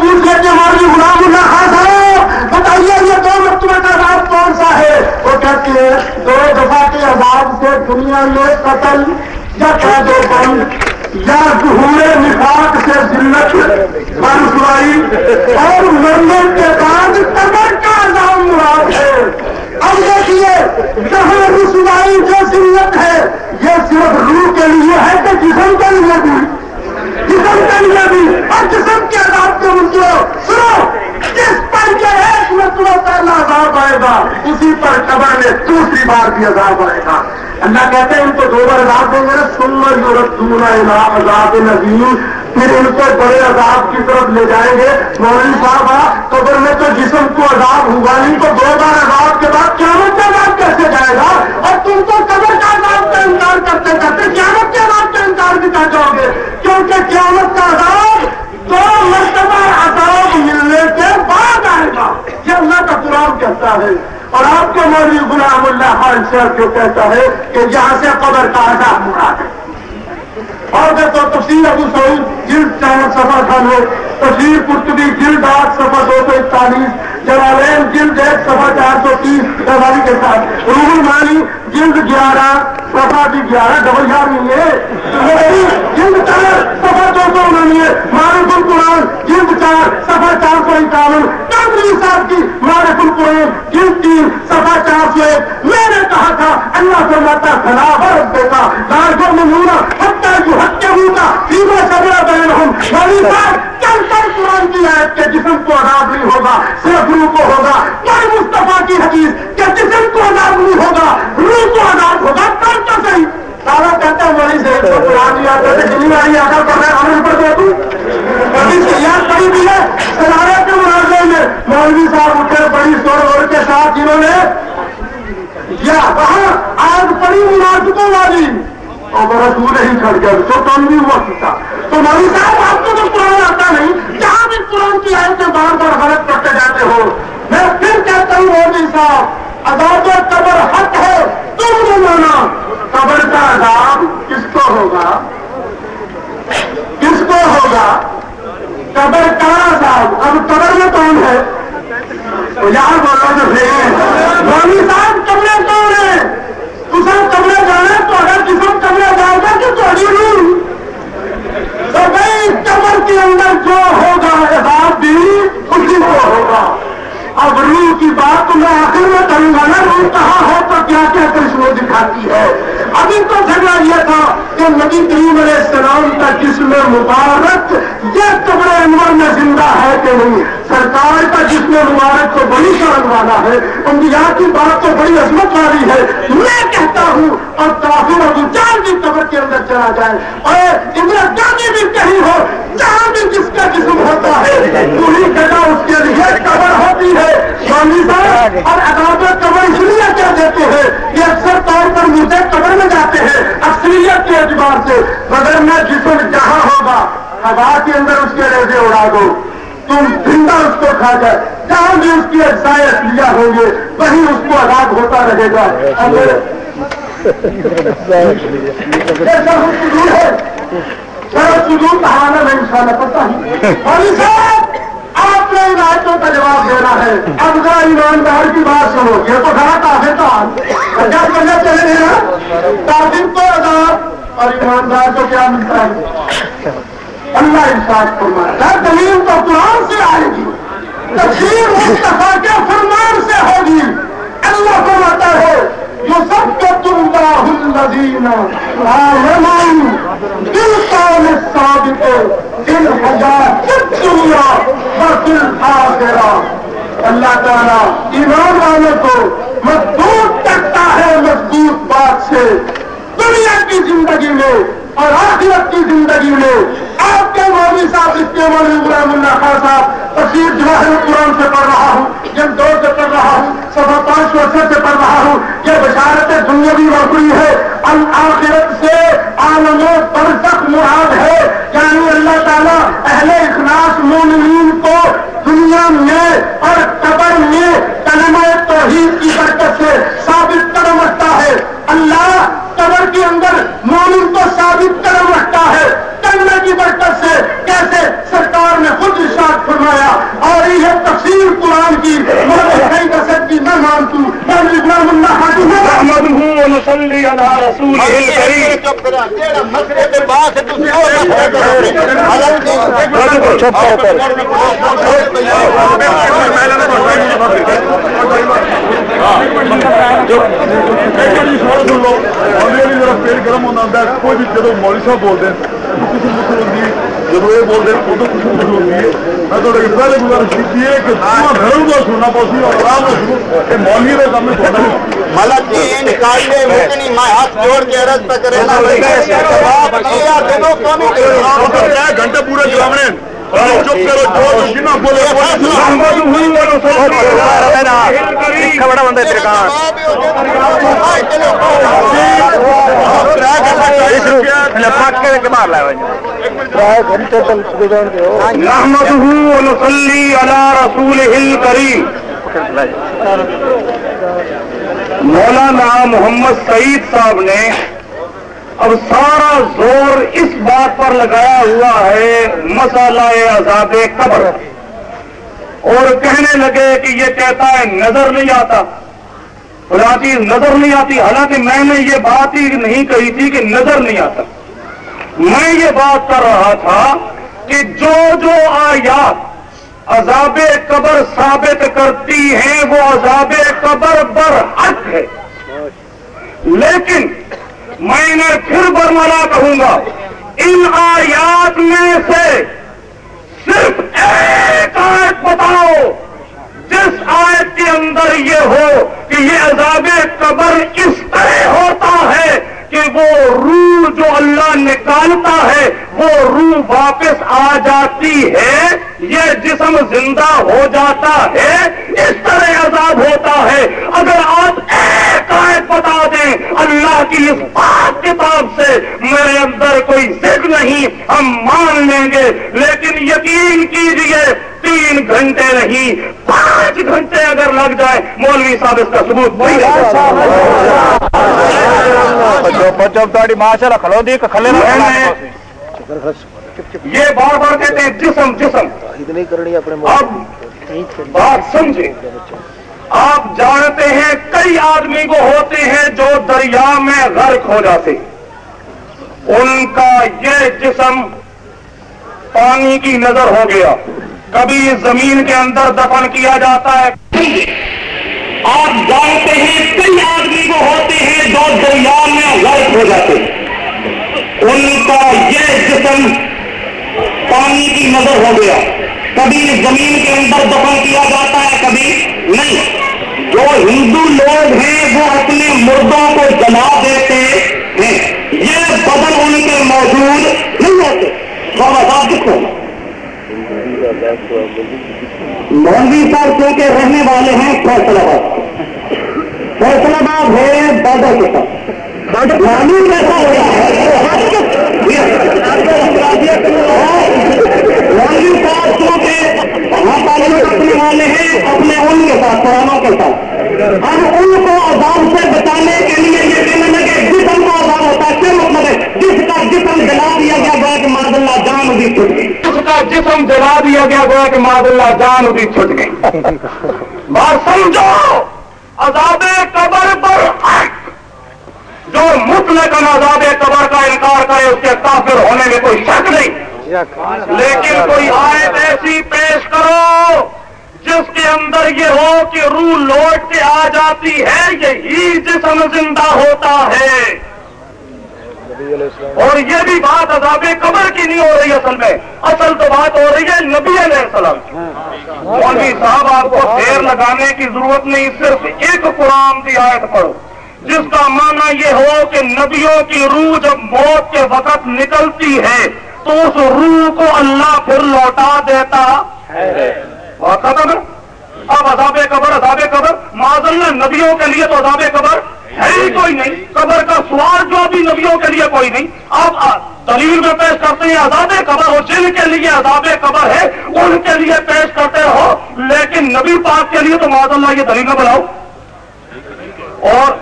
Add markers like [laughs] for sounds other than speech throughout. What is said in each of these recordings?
پوچھ لیتے ہماری غلام اللہ خان صاحب، بتائیے یہ دو مرتبہ کا عذاب کون سا ہے؟ وہ کہتے ہیں، دو دفعہ کے عذاب سے دنیا میں قتل یا قید و بند یا ظہور نفاق سے ذلت بن سوائی اور مرنے کے بعد قبر کا عذاب مراد ہے۔ اب دیکھیے، جہاں رسوائی جو ذلت ہے، یہ صرف روح کے لیے ہے کہ جسم کے لیے بھی۔ جسم کے لیے بھی اور جسم کے عذاب کے مجھے سنو، جس پر یہ ایک مرتبہ پہلا عذاب آئے گا، اسی پر قبر میں دوسری بار بھی عذاب آئے گا۔ اللہ کہتے ہیں، ان کو دو بار عذاب دیں گے سنر یورپ دورا عذاب نظیم پھر ان کو بڑے عذاب کی طرف لے جائیں گے۔ مولوی صاحب قبر میں تو جسم کو عذاب ہوا نہیں تو دو بار عذاب کے بعد قیامت کا عذاب کیسے جائے گا؟ اور تم تو قبر کا عذاب کا انکار کرتے کرتے قیامت کے عذاب کا انکار بھی کر جاؤ گے کیونکہ قیامت کا عذاب دو مرتبہ عذاب ملنے کے بعد آئے گا یہ اللہ کا قرآن کہتا ہے اور آپ کو مولوی غلام اللہ جو کہتا ہے کہ یہاں سے قبر کا عذاب مراد ہے۔ اور تو تفصیل ابو سعود جلد چار سفر خان ہو تفصیل قرطبی جلد آٹھ سفر دو سو اکتالیس جلالین جلد ایک سفر چار سو تیس کے ساتھ۔ روح مانی جلد گیارہ سفا بھی گیارہ ڈبل گیارہ نہیں ہے۔ جلد چار سفر دو سو انانوے معروف القرآن جلد چار سفر چار سو اکاون کامری صاحب کی معروف القرآن جلد تین سفر چار سو ایک۔ میں نے کہا تھا، اللہ سے ماتا خلاف دیتا لال کو منورا ہتھا جو ہتھے ہوگا سیما سبرا بہن ہوں والی صاحب چل کر قرآن کی آیت کے جسم کو عذاب نہیں ہوگا، صرف روح کو ہوگا۔ پر مصطفیٰ کی حدیث، کہ جسم کو عذاب نہیں ہوگا روح کو عذاب ہوگا کر تو صحیح سارا کہتا ہے وہی سے قرآن کی آتا ہے دلی والی آتا کر رہے ہمیں پر دے دوں ابھی سے یاد پڑی بھی ہے سلارے کے مناظر میں مولوی صاحب اٹھے بڑی سور اور کے ساتھ جنہوں نے یا کہاں آج پڑی مناسبوں والی اور رسول ہی کھڑ گیا تو کم بھی ہوا سکتا تو مولوی صاحب آپ کو تو قرآن آتا نہیں جہاں بھی قرآن کی آئے سے بار بار غلط کرتے جاتے ہو میں پھر کہتا ہوں مولوی صاحب عذاب قبر حق ہے تم نے مانا قبر کا عذاب کس کو ہوگا کس کو ہوگا قبر کا عذاب اب قبر میں کون ہے یار بولا تو صحیح مولوی صاحب کمرے کون ہے تم کمرے جانا تو اگر جسم کمرے جاؤ گا تو تھوڑی روح تو بھائی کمر کے اندر جو ہوگا عذاب بھی کسی کو ہوگا۔ اب روح کی بات تو میں آخر میں کروں گا نا، روح کہاں ہے تو کیا کیا کرشمے دکھاتی ہے؟ ابھی تو جھگڑا یہ تھا کہ نبی کریم علیہ السلام کا جسم مبارک، یہ قبر انور میں زندہ ہے کہ نہیں؟ سرکار کا جسم مبارک تو بڑی شرم والا ہے، انبیاء کی بات تو بڑی عظمت والی ہے۔ میں کہتا ہوں، اور کافی ابو جان کی قبر کے اندر چلا جائے۔ اور اندرا گاندھی بھی کہیں ہو، جہاں بھی جس کا جسم ہوتا ہے پوری جگہ اس کے لیے قبر ہوتی ہے۔ سوامی صاحب، اور عذاب قبر اس لیے کیا دیتے ہیں کہ اکثر طور پر مجھے قبر میں جاتے ہیں۔ اکثریت کے اعتبار سے مگر میں جسم جہاں ہوگا، ہوا کے اندر اس کے ریزے اڑا دو۔ تم زندہ اس کو کھا جائے جہاں بھی اس کی اجزائے لیا ہوں گے، وہیں اس کو عذاب ہوتا رہے گا۔ جیسا ہم سدور ہے سدور کہانا میں پتا ہی آپ نے ان آیتوں کا جواب دینا ہے۔ اب ذرا ایماندار کی بات سنو۔ یہ تو کہا کافی تھا۔ کیا کرنا چلے گا کافی کو اور ایماندار کو کیا ملتا ہے؟ اللہ انصاف فرمائے۔ دلیل تو قرآن سے آئے گی۔ تفسیر مصطفیٰ کے فرمان سے ہوگی۔ اللہ فرماتا ہے جو سب کو تم الذین آمنوا بالقول الثابت فی الحیات الدنیا وفی الآخرہ اللہ تعالیٰ ایمان والوں کو مضبوط کرتا ہے، مضبوط بات سے۔ دنیا کی زندگی میں اور آخرت کی زندگی میں آپ کے مولوی صاحب، اس کے مولوی غلام اللہ خان صاحب تفسیر جواہر قرآن سے پڑھ رہا ہوں، جن دور سے پڑھ رہا ہوں سوا پانچ سو اچھے سے پڑھ رہا ہوں، یہ بشارت دنیاوی نوکری ہے، الآخرت سے عالم و برزخ مراد ہے یعنی اللہ تعالیٰ اہل اخلاص، مومنین کو دنیا میں اور قبر میں کلمہ توحید کی برکت سے ثابت قدم رکھتا ہے اللہ قبر کے اندر مومن کو ثابت قدم رکھتا ہے کرنے کی برکت سے کیسے سرکار نے خود ارشاد فرمایا على رسول تسی مسئلے کرو چپ کرو گرم ہوتا ہے کوئی بھی جب مولوی صاحب بولتے ہیں کسی مسل ہوتی ہے جب یہ بولتے ہیں ادو کسی مسل ہوتی ہے میں تو پہلے گزارش کی ہے کہ گھروں سننا پوسی اور آرام سے مولوی کا کام ہے ملک دین کالے مکنی میں ہاتھ جوڑ کے عرض پہ کرے نا جواب دیا دے دو کون ہی دے دو گھنٹے پورے چلاونے چپ کرو جو جنا بولے بڑا بندہ نحمده ونصلي على رسوله الكريم مولانا محمد سعید صاحب نے اب سارا زور اس بات پر لگایا ہوا ہے، مسئلہ عذاب قبر۔ اور کہنے لگے کہ یہ کہتا ہے نظر نہیں آتا۔ خدا چیز نظر نہیں آتی۔ حالانکہ میں نے یہ بات ہی نہیں کہی تھی کہ نظر نہیں آتا۔ میں یہ بات کر رہا تھا کہ جو جو آیات عذاب قبر ثابت کرتی ہیں، وہ عذاب قبر برحق ہے۔ لیکن میں نے پھر برملا کہوں گا۔ ان آیات میں سے صرف ایک آیت بتاؤ، جس آیت کے اندر یہ ہو کہ یہ عذاب قبر اس طرح ہوتا ہے کہ وہ روح جو اللہ نکالتا ہے، وہ روح واپس آ جاتی ہے۔ یہ جسم زندہ ہو جاتا ہے اس طرح عذاب ہوتا ہے۔ اگر آپ ایک آیت بتا دیں اللہ کی اس پاک کتاب سے میرے اندر کوئی ضد نہیں ہم مان لیں گے۔ لیکن یقین کیجیے تین گھنٹے نہیں پانچ گھنٹے اگر لگ جائے مولوی صاحب اس کا ثبوت وہی ماشاء کھلے یہ بار بار کہتے ہیں جسم جسم۔ اب بات سمجھے آپ جانتے ہیں کئی آدمی کو ہوتے ہیں جو دریا میں غرق ہو جاتے ان کا یہ جسم پانی کی نظر ہو گیا۔ کبھی زمین کے اندر دفن کیا جاتا ہے۔ آپ جانتے ہیں کئی آدمی کو ہوتے ہیں جو دریا میں غرق ہو جاتے ان کا یہ جسم پانی کی نظر ہو گیا۔ کبھی زمین کے اندر دفن کیا جاتا ہے، کبھی نہیں۔ جو ہندو لوگ ہیں، وہ اپنے مردوں کو جلا دیتے ہیں۔ یہ بدل ان کے موجود نہیں ہوتے۔ بابا صاحب کس کو مولوی صاحب کیونکہ رہنے والے ہیں فیصلہ آباد فیصلہ آباد ہے، بادل کے ساتھ۔ معلوم کیسا ہو رہا ہے؟ مولوی صاحب رکھنے والے ہیں اپنے ان کے ساتھ قرآنوں کے ساتھ اب ان کو عذاب سے بچانے کے لیے یہ کہنے لگے جسم کو عذاب ہوتا ہے کیا مطلب ہے جس کا جسم جلا دیا گیا گیا کہ ماد اللہ جان بھی چھٹ گئی۔ جس کا جسم جلا دیا گیا گیا کہ ماد اللہ جان بھی چھٹ گئی بات سمجھو، عذاب قبر مطلق عذاب قبر کا انکار کرے، اس کے کافر ہونے میں کوئی شک نہیں۔ لیکن کوئی آیت ایسی پیش کرو، جس کے اندر یہ ہو کہ روح لوٹ کے آ جاتی ہے، یہی جسم زندہ ہوتا ہے۔ اور یہ بھی بات عذاب قبر کی نہیں ہو رہی اصل میں۔ اصل تو بات ہو رہی ہے نبی علیہ السلام۔ مولوی صاحب، آپ کو دیر لگانے کی ضرورت نہیں، صرف ایک قرآن کی آیت پڑھو۔ جس کا معنی یہ ہو کہ نبیوں کی روح جب موت کے وقت نکلتی ہے تو اس روح کو اللہ پھر لوٹا دیتا اور ختم۔ اب عذاب قبر عذاب قبر۔ معذ اللہ، نبیوں کے لیے تو عذاب قبر ہے ہی کوئی نہیں۔ قبر کا سوال جو بھی نبیوں کے لیے کوئی نہیں۔ آپ دلیل میں پیش کرتے ہیں عذاب قبر ہو جن کے لیے عذاب قبر ہے، ان کے لیے پیش کرتے ہو لیکن نبی پاک کے لیے تو معذ اللہ یہ دلیل نہ بناؤ اور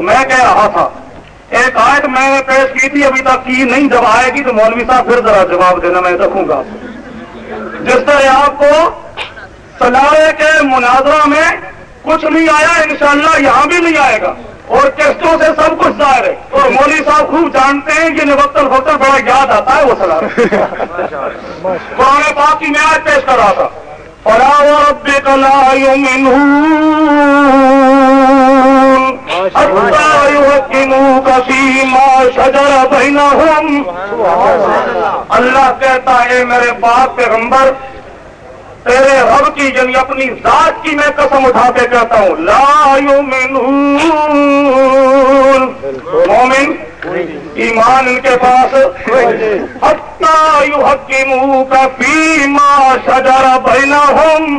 میں کہہ رہا تھا۔ ایک آیت میں نے پیش کی تھی ابھی تک کی نہیں۔ جب آئے گی تو مولوی صاحب پھر ذرا جواب دینا میں رکھوں گا۔ جس طرح آپ کو سلارے کے مناظرہ میں کچھ نہیں آیا انشاءاللہ یہاں بھی نہیں آئے گا۔ اور قسطوں سے سب کچھ ظاہر ہے۔ اور مولوی صاحب خوب جانتے ہیں کہ وقت الفقر بڑا یاد آتا ہے وہ سلا قرآن پاک کی میں آج پیش کر رہا تھا۔ فلا وربك لا يؤمنون حتى يحكموك فيما اللہ کہتا ہے، میرے باپ پیغمبر، تیرے رب کی یعنی اپنی ذات کی میں قسم اٹھا کے کہتا ہوں، لا یؤمنون۔ مومن، ایمان ان کے پاس۔ حتی یحکموک فیما شجر بینہم۔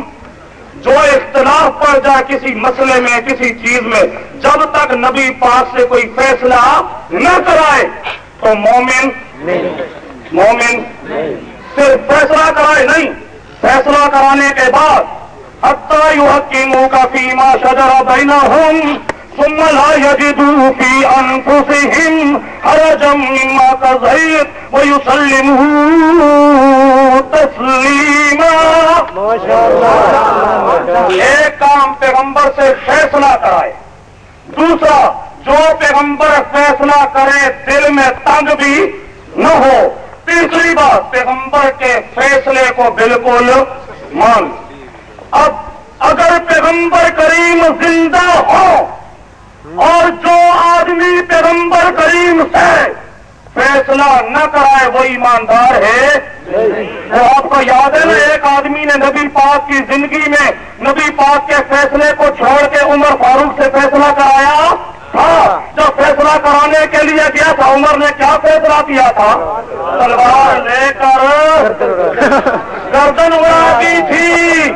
جو اختلاف پڑ جائے کسی مسئلے میں، کسی چیز میں، جب تک نبی پاک سے کوئی فیصلہ نہ کرائے تو مومن مومن صرف فیصلہ کرائے نہیں، فیصلہ کرانے کے بعد حتى يحكموك فيما شجر ہوں ثم لا يجدوا في أنفسهم حرجا مما قضيت ويسلموا تسليما. ایک کام پیغمبر سے فیصلہ کرائے دوسرا جو پیغمبر فیصلہ کرے دل میں تنگ بھی نہ ہو تیسری بات پیغمبر کے فیصلے کو بالکل مان۔ اب اگر پیغمبر کریم زندہ ہو اور جو آدمی پیغمبر کریم سے فیصلہ نہ کرائے وہ ایماندار ہے۔ وہ آپ کو یاد ہے نا، ایک آدمی نے نبی پاک کی زندگی میں نبی پاک کے فیصلے کو چھوڑ کے عمر فاروق سے فیصلہ کرایا تھا۔ جب فیصلہ کرانے کے لیے گیا تھا، عمر نے کیا فیصلہ کیا تھا؟ تلوار لے کر گردن اڑا دی تھی۔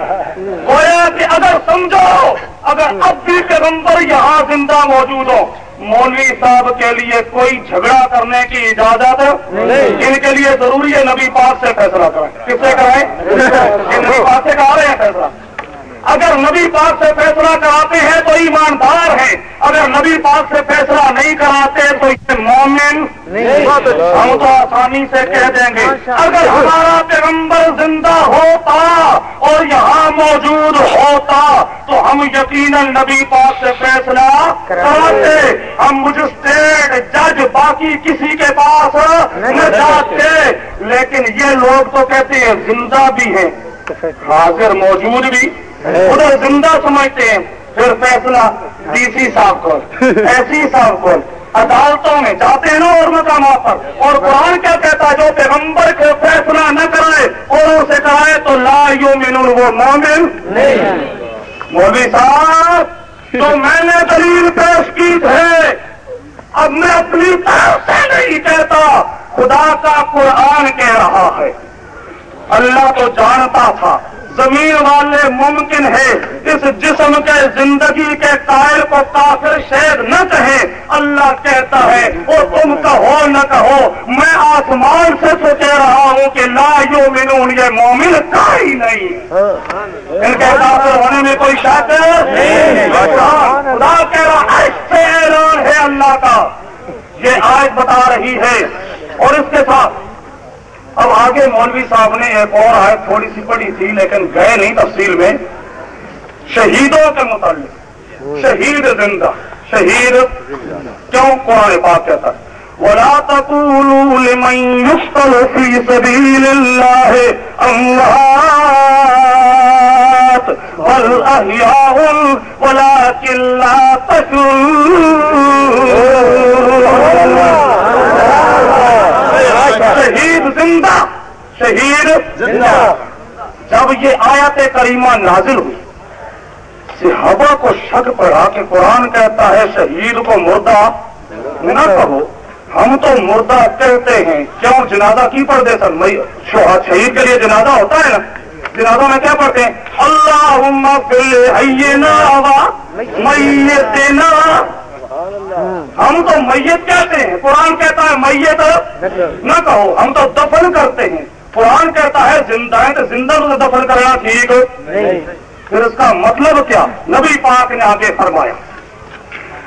گویا کہ اگر سمجھو اگر اب بھی پیغمبر یہاں زندہ موجود ہو مولوی صاحب کے لیے کوئی جھگڑا کرنے کی اجازت ان کے لیے ضروری ہے نبی پاک سے فیصلہ کریں؟ کس سے کرائیں نبی پاک سے کرا رہے ہیں فیصلہ؟ اگر نبی پاک سے فیصلہ کراتے ہیں تو ایماندار ہیں۔ اگر نبی پاک سے فیصلہ نہیں کراتے تو یہ مومن ہم تو آسانی سے کہہ دیں گے۔ اگر ہمارا پیغمبر زندہ ہوتا اور یہاں موجود ہوتا تو ہم یقیناً نبی پاک سے فیصلہ کراتے۔ ہم جج باقی کسی کے پاس نہ جاتے۔ لیکن یہ لوگ تو کہتے ہیں زندہ بھی ہیں۔ حاضر موجود بھی۔ ادھر زندہ سمجھتے ہیں۔ پھر فیصلہ ڈی سی صاحب کو۔ [laughs] ایس سی صاحب کو۔ عدالتوں میں جاتے ہیں نا اور مقامات پر۔ اور قرآن کیا کہتا ہے؟ جو پیغمبر کو فیصلہ نہ کرائے اور اسے کرائے تو لا یومنون وہ مومن مولوی صاحب تو میں نے دلیل پیش کی ہے۔ اب میں اپنی طرف سے نہیں کہتا خدا کا قرآن کہہ رہا ہے۔ اللہ تو جانتا تھا زمین والے ممکن ہے اس جسم کے زندگی کے قائل کو کافر شہد نہ کہیں اللہ کہتا ہے اور تم کہو نہ کہو میں آسمان سے تو کہہ رہا ہوں کہ لا یومنون یہ مومن کا ہی نہیں ان کے کافر ہونے میں کوئی شک خدا کہہ رہا ایسے اعلان ہے اللہ کا یہ آیت بتا رہی ہے۔ اور اس کے ساتھ اب آگے مولوی صاحب نے ایک اور آیت تھوڑی سی پڑی تھی، لیکن گئے نہیں تفصیل میں۔ شہیدوں کے متعلق۔ شہید زندہ۔ شہید کیوں قرآن پاک کہتا ہے؟ ولا تقولوا لمن يقتل في سبيل الله أموات بل أحياء ولكن لا تشعرون. شہید زندہ شہید زندہ. جب یہ آیت کریمہ نازل ہوئی، صحابہ کو شک پڑا کہ قرآن کہتا ہے شہید کو مردہ نہ کہو۔ ہم تو مردہ کہتے ہیں۔ کیوں؟ جنازہ کی پڑھتے سر شہید کے لیے جنازہ ہوتا ہے نا۔ جنازہ میں کیا پڑھتے ہیں؟ اللہ میتنا. ہم تو میت کہتے ہیں، قرآن کہتا ہے میت، نہ کہو، ہم تو دفن کرتے ہیں۔ قرآن کہتا ہے زندہ ہے تو زندہ کو دفن کرنا ٹھیک۔ پھر اس کا مطلب کیا؟ نبی پاک نے آگے فرمایا۔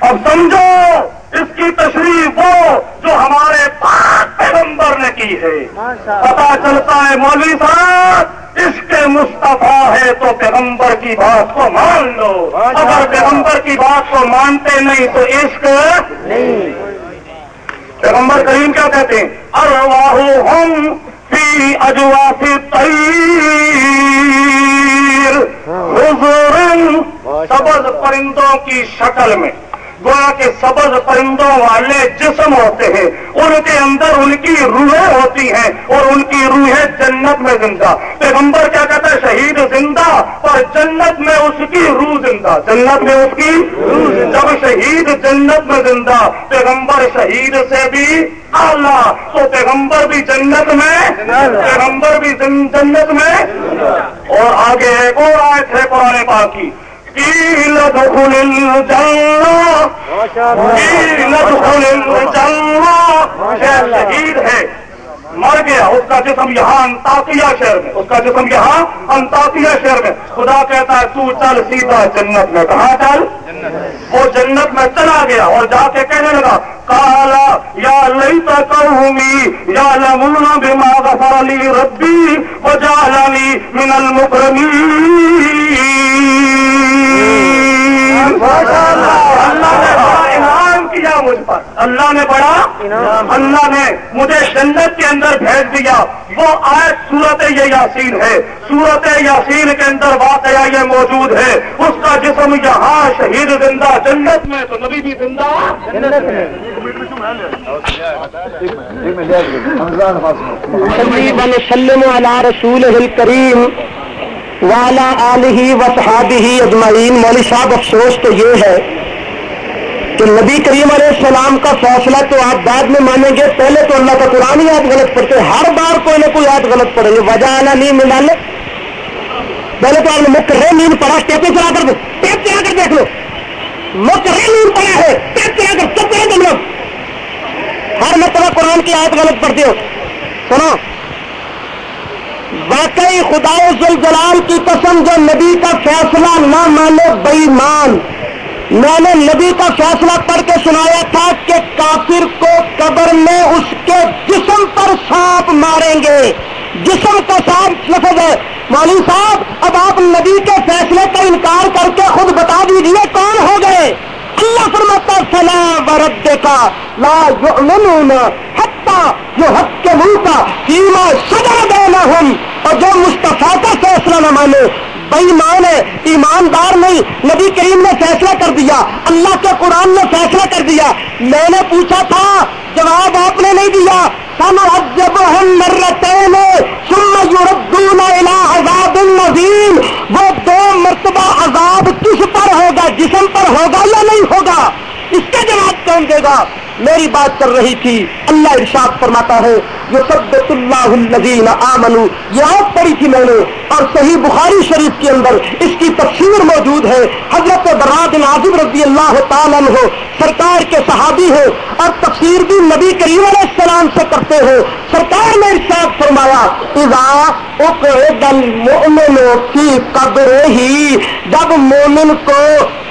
اب سمجھو اس کی تشریح وہ جو ہمارے پاک پیغمبر نے کی ہے۔ پتا چلتا ہے مولوی صاحب عشق عشق مصطفیٰ ہے تو پیغمبر کی بات کو مان لو۔ اگر پیغمبر کی بات کو مانتے نہیں تو عشق پیغمبر کریم کیا کہتے ہیں؟ ارواہ ہم فی اجوا سے حضور سبز پرندوں کی شکل میں۔ گویا کے سبز پرندوں والے جسم ہوتے ہیں۔ ان کے اندر ان کی روحیں ہوتی ہیں اور ان کی روحیں جنت میں زندہ۔ پیغمبر کیا کہتا ہے؟ شہید زندہ اور جنت میں اس کی روح زندہ۔ جنت میں اس کی روح زندہ۔ جب شہید جنت میں زندہ، پیغمبر شہید سے بھی اعلیٰ۔ تو پیغمبر بھی جنت میں، پیغمبر بھی جنت میں۔ اور آگے ایک اور آئے تھے پرانے پاک کی۔ قیل ادخل الجنہ قیل ادخل الجنہ شہید ہے. مر گیا. اس کا جسم یہاں انتاقیہ شہر میں. اس کا جسم یہاں انتاقیہ شہر میں. خدا کہتا ہے تو چل سیدھا جنت میں. کہاں چل؟ وہ جنت میں چلا گیا اور جا کے کہنے لگا کالا یا لئی قومی یا لمونا بما غفر لی ربی وجعلنی من المکرمین. اللہ نے بڑا اللہ نے مجھے جنت کے اندر بھیج دیا۔ وہ آیت صورت یہ یاسین ہے۔ صورت یاسین کے اندر واقعہ یہ موجود ہے۔ اس کا جسم یہاں شہید زندہ جنت میں تو نبی بھی زندہ۔ رسوله الكريم والا علیہ و صحابی اجمعین۔ مولوی صاحب افسوس تو یہ ہے کہ نبی کریم علیہ السلام کا فیصلہ تو آپ بعد میں مانیں گے، پہلے تو اللہ کا قرآن ہی آپ غلط پڑھتے ہر بار کوئی نہ کوئی آیت غلط پڑھیں گے وجہ آنا نہیں ملال پہلے تو آپ نے مکرے نیند پڑھا ٹیپے چلا کر دو ٹیپ چلا کر دیکھ لو۔ مکرے نیند پڑھا ہے ٹیپ چلا کر سب پڑھے تم لوگ ہر مرتبہ قرآن کی آیت غلط پڑھتے ہو۔ سنو۔ واقعی خدا جلال کی قسم، جو نبی کا فیصلہ نہ مانے، بےمان۔ میں نے نبی کا فیصلہ پڑھ کے سنایا تھا کہ کافر کو قبر میں اس کے جسم پر سانپ ماریں گے۔ جسم کا سانپ لفظ ہے۔ مولوی صاحب، اب آپ نبی کے فیصلے کا انکار کر کے خود بتا دیجیے کون ہو گئے۔ اللہ فرماتا سلام ورد کا لا یؤمنون حتی جو حق کے منہ کا سیما سجا دینا ہم اور جو مصطفیٰ کا فیصلہ نہ مانے بےمان ہے، ایماندار نہیں۔ نبی کریم نے فیصلہ کر دیا، اللہ کے قرآن نے فیصلہ کر دیا۔ میں نے پوچھا تھا، جواب آپ نے نہیں دیا۔ سم جب ہم عذاب النظیم وہ دو مرتبہ عذاب کس پر ہوگا، جسم پر ہوگا یا نہیں ہوگا؟ اس کا جواب کون دے گا؟ میری بات کر رہی تھی، اللہ ارشاد فرماتا ہے جو سب اللہ الذین آمنو یہ آپ پڑھی تھی میں نے، اور صحیح بخاری شریف کے اندر اس کی تفسیر موجود ہے۔ حضرت براد نازم رضی اللہ تعالیٰ ہو سرکار کے صحابی ہو اور تفسیر بھی نبی کریم علیہ السلام سے کرتے ہو سرکار نے ارشاد فرمایا کی قبر ہی جب مومن کو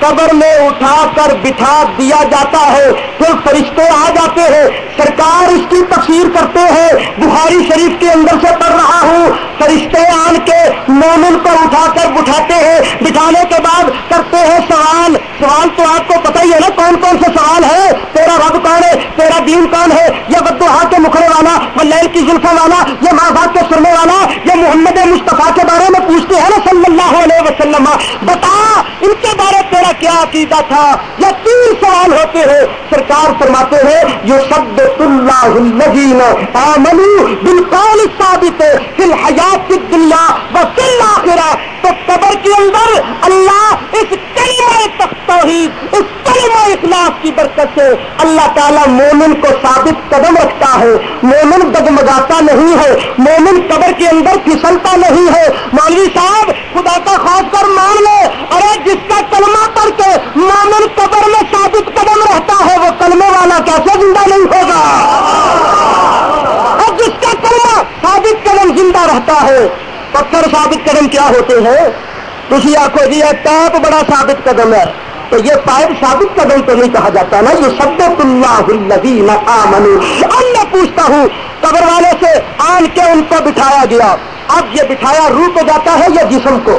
قبر میں اٹھا کر بٹھا دیا جاتا ہے، پھر فرشتے آ جاتے ہیں سرکار اس کی تفسیر کرتے ہیں۔ بخاری شریف کے اندر سے پڑھ رہا ہوں۔ فرشتے آن کے مومن کو اٹھا کر بٹھاتے ہیں۔ بٹھانے کے بعد کرتے ہیں سوال۔ سوال تو آپ کو پتہ ہی ہے نا کون کون سے سوال ہے تیرا رب کون ہے؟ تیرا دین کون ہے؟ یہ بدوہا کے مکھڑے والا وہ کی زلفوں والا یہ ماں باپ کے سرنے والا یہ محمد مصطفیٰ کے بارے میں پوچھتے ہیں نا صلی اللہ علیہ وسلم۔ بتا، ان کے بارے تیرا کیا عقیدہ تھا؟ یہ تین سوال ہوتے ہیں۔ سرکار فرما فرماتے ہیں یہ سب اللہ الذین آمنو بالقول ثابت فی الحیات کی دنیا و فی الاخرہ تو قبر کے اندر اللہ اس کلمہ توحید اس کلمہ اخلاص کی برکت سے اللہ تعالیٰ مومن کو ثابت قدم رکھتا ہے۔ مومن دگمگاتا نہیں ہے، مومن قبر کے اندر پھسلتا نہیں ہے۔ مولوی صاحب، خدا کا خوف کر مان لے ارے جس کا کلمہ پڑھ کے مومن قبر میں ثابت قدم رہتا ہے، وہ کلمے والا کیسے زندہ نہیں ہوگا۔ اور جس کا کلمہ ثابت قدم زندہ رہتا ہے پتھر ثابت قدم کیا ہوتے ہیں؟ تھی آخو جی یہ ٹاپ بڑا ثابت قدم ہے۔ تو یہ پائپ ثابت قدم تو نہیں کہا جاتا نا۔ یہ سب اللہ الذین آمنو اب میں پوچھتا ہوں قبر والے سے آن کے ان کو بٹھایا گیا۔ اب یہ بٹھایا روح کو جاتا ہے یا جسم کو؟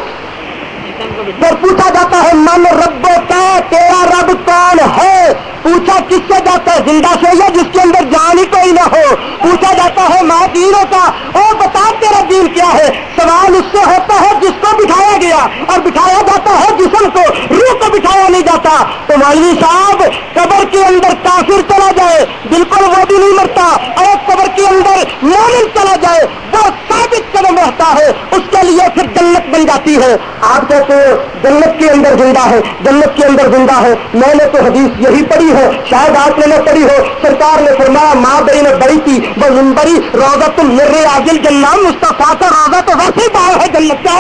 پوچھا جاتا ہے من رب کا تیرا رب کون ہے؟ پوچھا کس سے جاتا ہے؟ زندہ سے یا جس کے اندر جان ہی کوئی نہ ہو؟ پوچھا جاتا ہے، ماں دینوں کا۔ اور بتا تیرا دین کیا ہے؟ سوال اس سے ہوتا ہے جس کو بٹھایا گیا۔ اور بٹھایا جاتا ہے جسم کو۔ روح کو بٹھایا نہیں جاتا۔ تو مولوی صاحب، قبر کے اندر کافر چلا جائے۔ بالکل وہ بھی نہیں مرتا۔ اور قبر کے اندر مومن چلا جائے۔ وہ ثابت قدم رہتا ہے۔ اس کے لیے پھر جنت بن جاتی ہے۔ آپ کہتے ہیں، جنت کے اندر زندہ ہے۔ جنت کے اندر زندہ ہے۔ میں نے تو حدیث یہی پڑھی ہے شاید آپ نے نہ پڑھی ہو۔ سرکار نے فرمایا، ماں بئی نے بڑی تھی وہ ممبری روزہ تم میرے عادل جنہ مستفا کا روزہ تو ویسے بار ہے جنت کا۔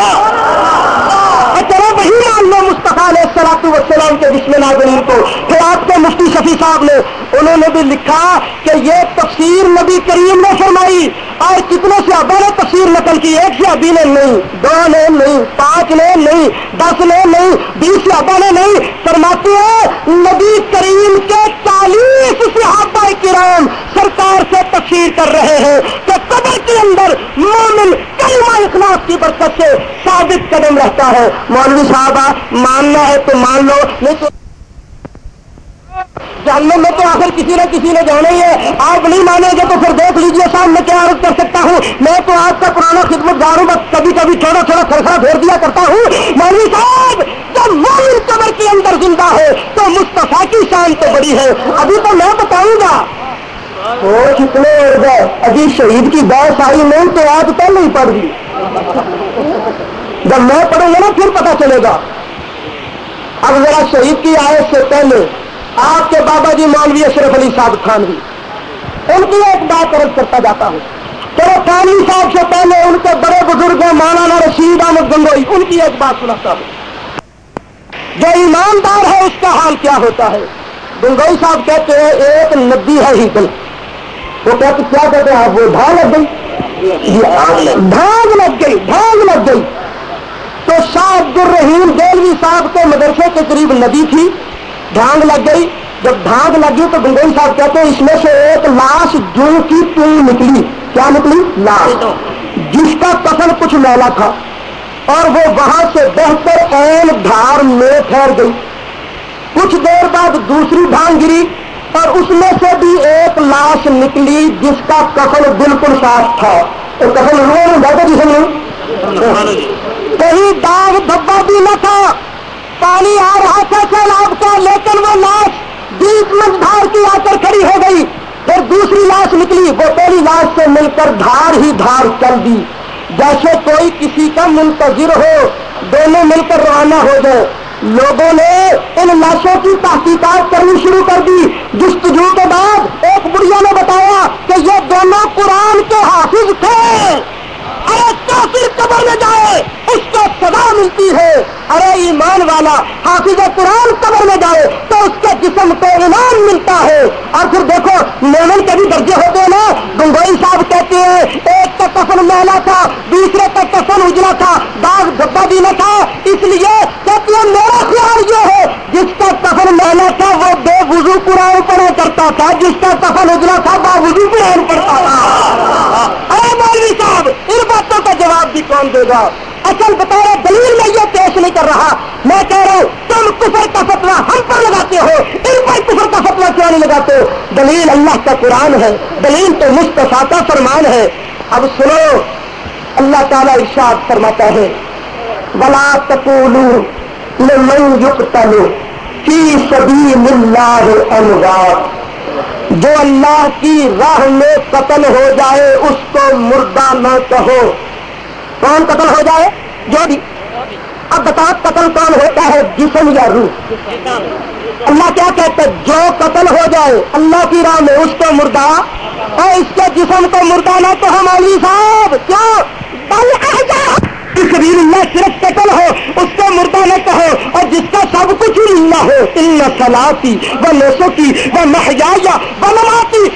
چلو وہی مان لو مصطفیٰ علیہ السلاط وسلام کے بسم ناظرین کو۔ پھر آپ کے مفتی شفیع صاحب نے، انہوں نے بھی لکھا کہ یہ تفسیر نبی کریم نے فرمائی۔ اور کتنے صحابہ نے تفسیر نقل کی؟ ایک صحابی نے نہیں، دو نے نہیں، پانچ نے نہیں، دس نے نہیں، بیس صحابہ نے نہیں۔ فرماتے ہیں نبی کریم کے چالیس صحابہ کرام سرکار سے تفسیر کر رہے ہیں کہ قبر کے اندر مومن کلمہ اخلاق کی برکت سے ثابت قدم رہتا ہے۔ مولوی صاحبہ، ماننا ہے تو مان لو، نہیں تو جاننے میں تو آخر کسی نہ کسی نے جانا ہی ہے۔ آپ نہیں مانیں گے تو پھر دیکھ لیجیے صاحب میں کیا عرض کر سکتا ہوں۔ میں تو آپ کا پرانا خدمت گار ہوں، بس کبھی کبھی تھوڑا تھوڑا خرخا پھیر دیا کرتا ہوں۔ مولوی صاحب، جب مومن قبر کے اندر زندہ ہے تو مصطفیٰ کی شان تو بڑی ہے۔ ابھی تو میں بتاؤں گا۔ وہ کتنے اڑ گئے۔ ابھی شہید کی بحث آئی نہیں تو آج پہلے ہی پڑھ دی جب میں پڑھوں گا نا، پھر پتا چلے گا۔ اب ذرا شہید کی آیت سے پہلے، آپ کے بابا جی مولوی اشرف علی صاحب خانوی جی، ان کی ایک بات عرض کرتا جاتا ہوں۔ چلو خانوی صاحب سے پہلے ان کے بڑے بزرگ ہیں، مولانا رشید احمد گنگوئی، ان کی ایک بات سناتا ہوں۔ جو ایماندار ہے، اس کا حال کیا ہوتا ہے؟ گنگوئی صاحب کہتے ہیں، ایک ندی ہے ہی دل۔ وہ کہتے کیا کہتے ہیں آپ؟ وہ ڈھانگ لگ گئی۔ ڈھانگ لگ گئی ڈھانگ لگ گئی۔ تو شاہ عبد الرحیم دہلوی صاحب کے مدرسے کے قریب ندی تھی، ڈھانگ لگ گئی۔ جب ڈھانگ لگی تو گنگوئی صاحب کہتے ہیں، اس میں سے ایک لاش جو کی ٹون نکلی۔ کیا نکلی؟ لاش۔ جس کا کفن کچھ میلا تھا۔ اور وہ وہاں سے بہتر این دھار میں ٹھہر گئی۔ کچھ دیر بعد دوسری ڈھانگ گری۔ اور اس میں سے بھی ایک لاش نکلی جس کا کفن بالکل صاف تھا۔ تو کفن انہوں نے جس نے کہیں داغ دھبا بھی نہ تھا۔ پانی آ رہا تھا سیلاب کا، لیکن وہ لاش بیچ میں دھار کی آ کر کھڑی ہو گئی۔ پھر دوسری لاش نکلی۔ وہ پہلی لاش سے مل کر دھار ہی دھار چل دی۔ جیسے کوئی کسی کا منتظر ہو، دونوں مل کر روانہ ہو جائے لوگوں نے ان لاشوں کی تحقیقات کرنی شروع کر دی۔ جستجو کے بعد ایک بڑھیا نے بتایا کہ یہ دونوں قرآن کے حافظ تھے۔ ارے کافر قبر میں جائے۔ اس کو سزا ملتی ہے۔ ارے ایمان والا، حافظ قرآن قبر میں جائے تو اس کے جسم کو انعام ملتا ہے۔ اور پھر دیکھو، مومن کے بھی درجے ہوتے ہیں نا۔ گنگوئی صاحب کہتے ہیں، ایک کا کفن محلا تھا، دوسرے کا کفن اجلا تھا۔ داغ دھبا بھی نہ تھا، اس لیے کہتے ہیں، میرا خیال یہ ہے، جس کا کفن محلا تھا، وہ بے وضو قرآن پڑھا کرتا تھا۔ جس کا کفن اجلا تھا با وضو قرآن پڑھتا تھا۔ ارے مولوی صاحب، ان باتوں کا جواب بھی کون دے گا؟ اصل بتایا، دلیل میں یہ پیش نہیں کر رہا۔ میں کہہ رہا ہوں، تم کفر کا فتوا ہم پر لگاتے ہو۔ ان پر کفر کا فتوا کیوں نہیں لگاتے؟ دلیل اللہ کا قرآن ہے۔ دلیل تو مستفا کا فرمان ہے۔ اب سنو، اللہ تعالیٰ ارشاد فرماتا ہے بلا تکولو لمن یقتل فی سبیل اللہ اموات جو اللہ کی راہ میں قتل ہو جائے، اس کو مردہ نہ کہو۔ کون قتل ہو جائے، جو بھی۔ اب بتا قتل کون ہوتا ہے؟ جسم یا روح۔ اللہ کیا کہتے جو قتل ہو جائے، اللہ کی راہ میں اس کو مردہ، اور اس کے جسم کو مردہ نہ تو ہماری صاحب۔ کیوں؟ سبیل اللہ صرف قتل ہو، اس کو مردہ نہ کہو، اور جس کا سب کچھ ہی نہ ہو، ان سلاتی و نسو کی و محیا و نماتی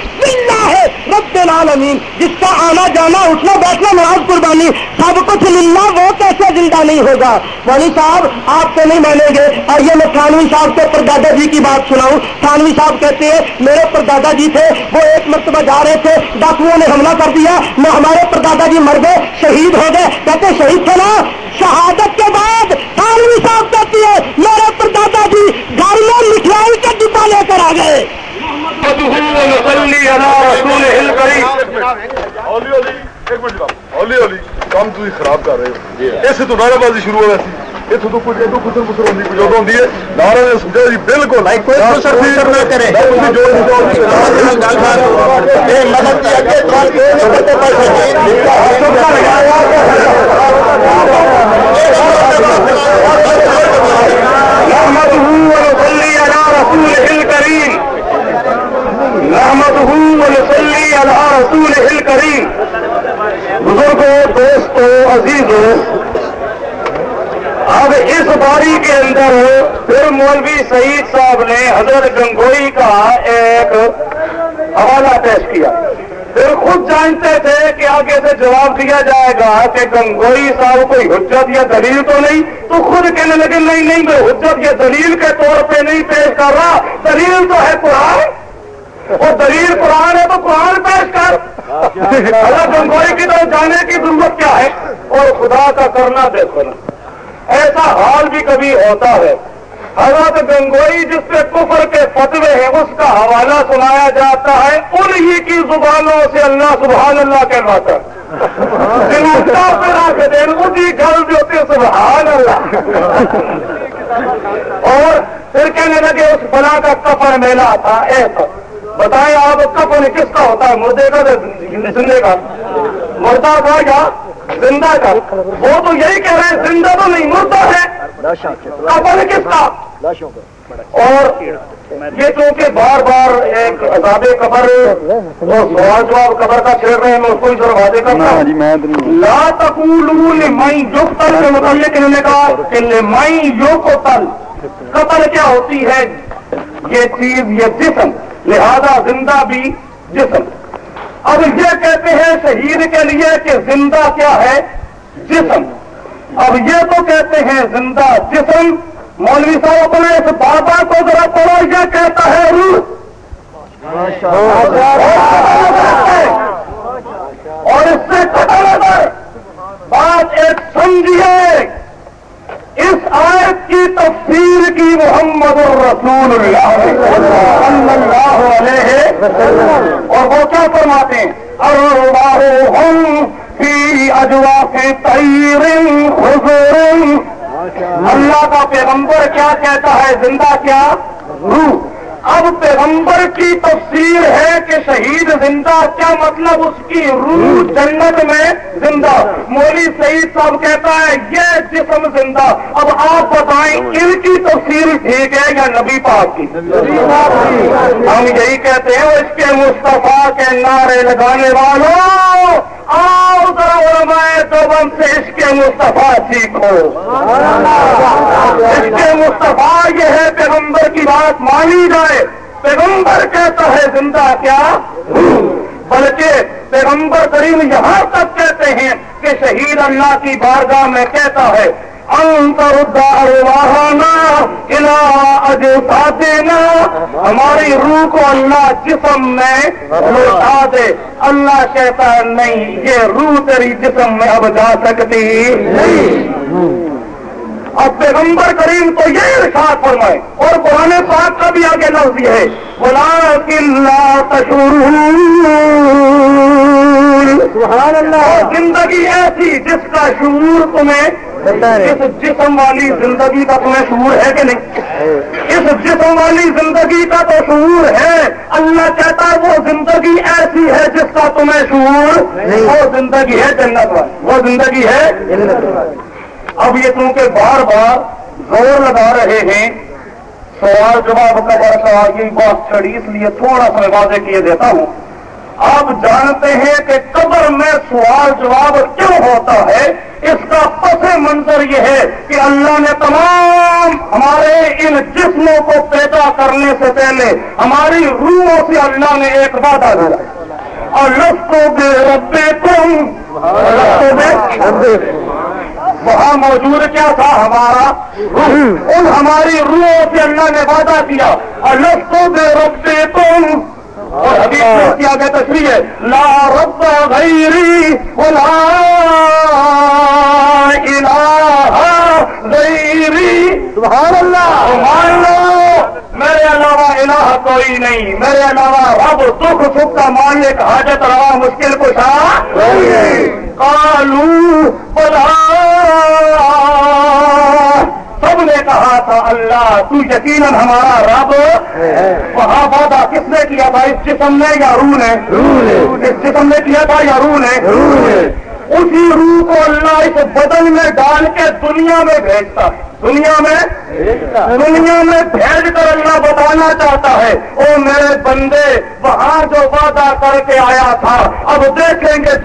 ہے رب العالمین جس کا آنا جانا، اٹھنا بیٹھنا نماز قربانی، سب کچھ للہ، وہ کیسے زندہ نہیں ہوگا؟ مولوی صاحب، آپ تو نہیں مانیں گے۔ آئیے میں تھانوی صاحب کے پر دادا جی کی بات سناؤں۔ تھانوی صاحب کہتے ہیں، میرے پر دادا جی تھے، وہ ایک مرتبہ جا رہے تھے، ڈاکوؤں نے حملہ کر دیا۔ میں ہمارے پر دادا جی مر گئے، شہید ہو گئے۔ کہتے شہید تھے نا؟ شہادت کے بعد تعلیمی صاحب کہتی ہے میرے پر دادا جی گھر میں لکھوائی کا ڈبا لے کر آ گئے ایک منٹ کام تھی خراب کر رہے ہو اس سے تو نعرے بازی شروع ہو رہی تھی بالکل کری نمت ہوں ادار کری بزرگ ہو دوست دوست اب اس باری کے اندر پھر مولوی سعید صاحب نے حضرت گنگوئی کا ایک حوالہ پیش کیا۔ پھر خود جانتے تھے کہ آگے سے جواب دیا جائے گا کہ گنگوئی صاحب کوئی حجت یا دلیل تو نہیں تو خود کہنے لگے نہیں نہیں میں حجت یا دلیل کے طور پہ نہیں پیش کر رہا دلیل تو ہے قرآن۔ اور دلیل قرآن ہے تو قرآن پیش کر۔ حضرت گنگوئی کی طرف جانے کی ضرورت کیا ہے؟ اور خدا کا کرنا دیکھو نا ایسا حال بھی کبھی ہوتا ہے۔ حضرت گنگوئی جس پہ کفر کے فتوے ہیں، اس کا حوالہ سنایا جاتا ہے۔ انہی کی زبانوں سے اللہ سبحان اللہ کہلواتا ہے۔ دین اسی گھر جو ہوتے سبحان اللہ۔ اور پھر کہنے لگے، اس بنا کا کفر میلہ تھا ایسا بتائیں آپ کفن کس کا ہوتا ہے؟ مردے کا زندے کا؟ مردہ کا یا زندہ کا؟ وہ تو یہی کہہ رہے ہیں زندہ تو نہیں مردہ ہے۔ کفن کس کا؟ اور یہ چونکہ بار بار ایک عذاب قبر اور سوال جواب قبر کا چھیڑ رہے ہیں میں اس کو ہی ذرا واضح کرتا ہوں۔ لا تقولوا لمن يقتل کے متعلق انہوں نے کہا کہ لمن يقتل قتل کیا ہوتی ہے؟ یہ چیز یہ جسم۔ لہذا زندہ بھی جسم۔ اب یہ کہتے ہیں شہید کے لیے کہ زندہ کیا ہے؟ جسم۔ اب یہ تو کہتے ہیں زندہ جسم۔ مولوی صاحب، اپنے اس بابا کو ذرا پڑھو، یہ کہتا ہے روح۔ اور اس سے نظر بات ایک سمجھیے۔ اس آیت کی تفسیر کی محمد الرسول اللہ صلی اللہ علیہ اور وہ کیا فرماتے ہیں؟ ارواحهم فی اجواف طیر حضور۔ اللہ کا پیغمبر کیا کہتا ہے؟ زندہ کیا؟ روح۔ اب پیغمبر کی تفسیر ہے کہ شہید زندہ، کیا مطلب اس کی روح جنت میں زندہ؟ مولوی سعید صاحب کہتا ہے، یہ جسم زندہ۔ اب آپ بتائیں، ان کی تفسیر ٹھیک ہے یا نبی پاک کی؟ ہم یہی کہتے ہیں اس کے مصطفیٰ کے نعرے لگانے والوں آؤ ذرا علماء دیوبند سے اس کے مصطفیٰ سیکھو۔ اس کے مصطفیٰ یہ ہے پیغمبر کی بات مانی جائے۔ پیغمبر کہتا ہے زندہ کیا؟ بلکہ پیغمبر کریم یہاں تک کہتے ہیں کہ شہید اللہ کی بارگاہ میں کہتا ہے اجسادنا ہماری روح کو اللہ جسم میں لوٹا دے۔ اللہ کہتا ہے نہیں یہ روح تیری جسم میں اب جا سکتی۔ نہیں اب پیغمبر کریم تو یہ ارشاد فرمائے اور قرآن پاک کا بھی آگے لفظ یہ ہے۔ بلا سبحان اللہ۔ زندگی ایسی جس کا شعور تمہیں اس جسم والی زندگی کا تمہیں شعور ہے کہ نہیں؟ اس جسم والی زندگی کا تو شعور ہے۔ اللہ کہتا ہے وہ زندگی ایسی ہے جس کا تمہیں شعور وہ زندگی ہے جنت والی۔ وہ زندگی ہے اب یہ کیونکہ بار بار زور لگا رہے ہیں سوال جواب کا برقا یہ بات چڑی اس لیے تھوڑا سا واضح کیے دیتا ہوں۔ آپ جانتے ہیں کہ قبر میں سوال جواب کیوں ہوتا ہے؟ اس کا پس منظر یہ ہے کہ اللہ نے تمام ہمارے ان جسموں کو پیدا کرنے سے پہلے ہماری روحوں سے اللہ نے ایک وعدہ دیا۔ اور لفظوں بے ربے تم وہاں موجود کیا تھا ہمارا؟ روح ان ہماری روحوں سے اللہ نے وعدہ کیا اور لفظوں بے ربے تم اور حدیث میں کیا گیا تصویر ہے لا رب غیری ولا الہ غیری۔ سبحان اللہ۔ مان لو میرے علاوہ الہ کوئی نہیں میرے علاوہ رب دکھ سکھ کا مالک حاجت روا مشکل کشا کالو بلا سب نے کہا تھا اللہ تو یقیناً ہمارا رب وہاں وعدہ کس نے کیا تھا؟ اس جسم نے یا روح نے؟ اس جسم نے کیا تھا یا روح نے؟ اسی روح کو اللہ اس بدن میں ڈال کے دنیا میں بھیجتا ہے۔ دنیا میں دنیا میں بھیج کر اللہ بتانا چاہتا ہے او میرے بندے وہاں جو وعدہ کر کے آیا تھا اب دیکھیں گے